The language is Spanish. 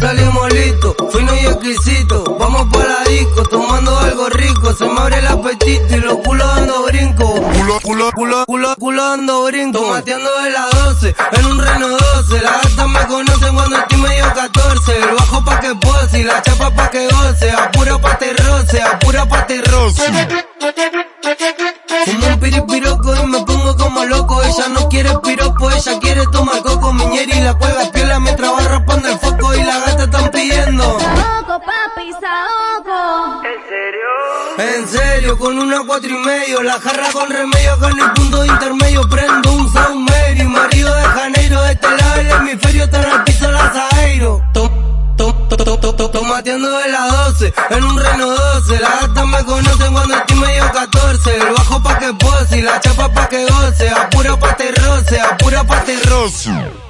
bonito, fino y exquisito. Vamos para la disco, tomando algo rico. Se me abre el apetito y los culos dando brinco. Culo, culo, Culo, culo, culo dando brinco. Tomateando de las 12, en un reno 12. Las gatas me conocen cuando estoy medio 14. El bajo pa' que pose y la chapa pa' que goce. Apura pa' te roce, apura pa' te roce. Fumo un piripiroco y me pongo como loco. Ella no quiere piropo, ella quiere tomar coco. Miñera y la cuelga piola mientras va raspando el En serio, con una cuatro y medio, la jarra con remedio, en el punto intermedio, prendo un Sound Mary, marido de Janeiro, de este lado del hemisferio, está en el piso la Zairo. Tom, tom, tom, tom, tom, tom, Tomateando de las 12, en un Reno 12, las gatas me conocen cuando estoy medio 14, el bajo pa' que pose y la chapa pa' que goce, apura pa' te roce, apura pa' te roce.